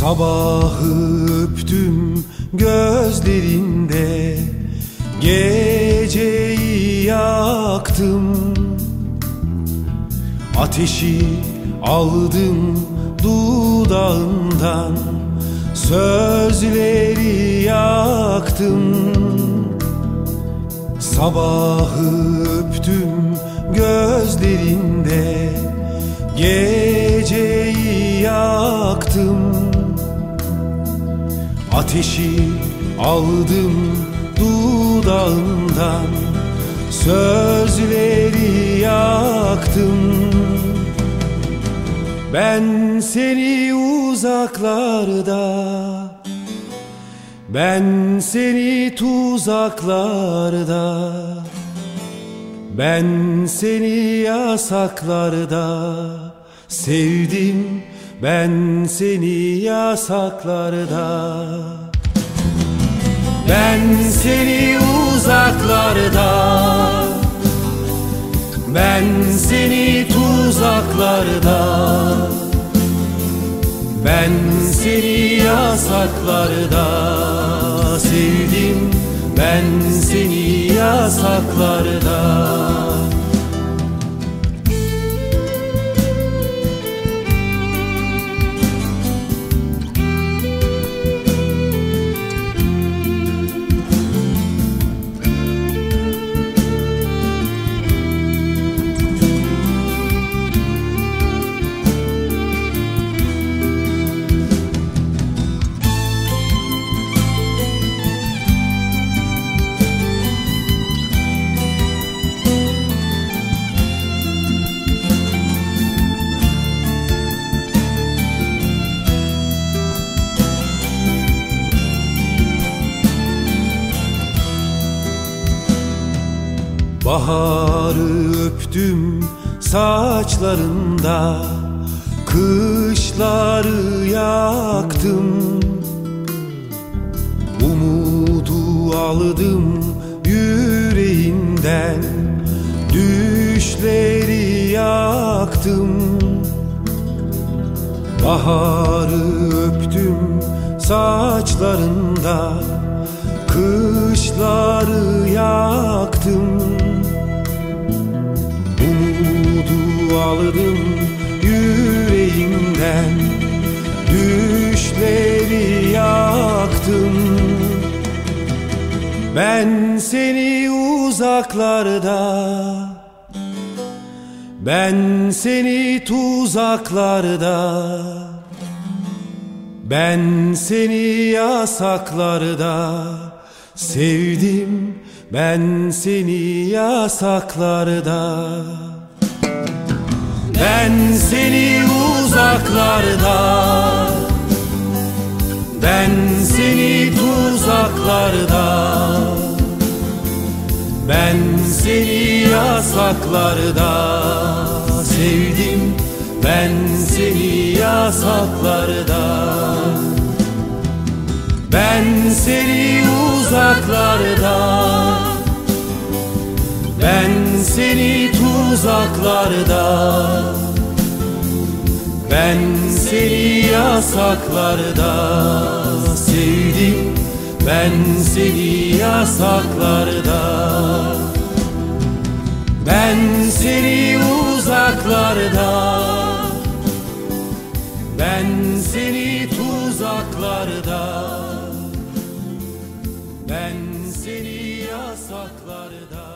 Sabahı öptüm gözlerinde Geceyi yaktım. Ateşi aldım dudağından Sözleri yaktım. Sabahı öptüm gözlerinde Geceyi yaktım Ateşi aldım dudağından Sözleri yaktım. Ben seni uzaklarda Ben seni tuzaklarda Ben seni yasaklarda Sevdim ben seni yasaklarda Ben seni uzaklarda Ben seni tuzaklarda Ben seni yasaklarda. Sevdim ben seni yasaklarda Baharı öptüm saçlarında Kışları yaktım. Umudu aldım yüreğinden Düşleri yaktım. Baharı öptüm saçlarında Kışları yaktım Ben seni uzaklarda Ben seni tuzaklarda Ben seni yasaklarda. Sevdim ben seni yasaklarda. Ben seni uzaklarda Ben seni tuzaklarda Ben seni yasaklarda Sevdim. Ben seni yasaklarda. Ben seni uzaklarda. Ben seni tuzaklarda. Ben seni yasaklarda Sevdim ben seni yasaklarda Ben seni uzaklarda Ben seni tuzaklarda Ben seni yasaklarda.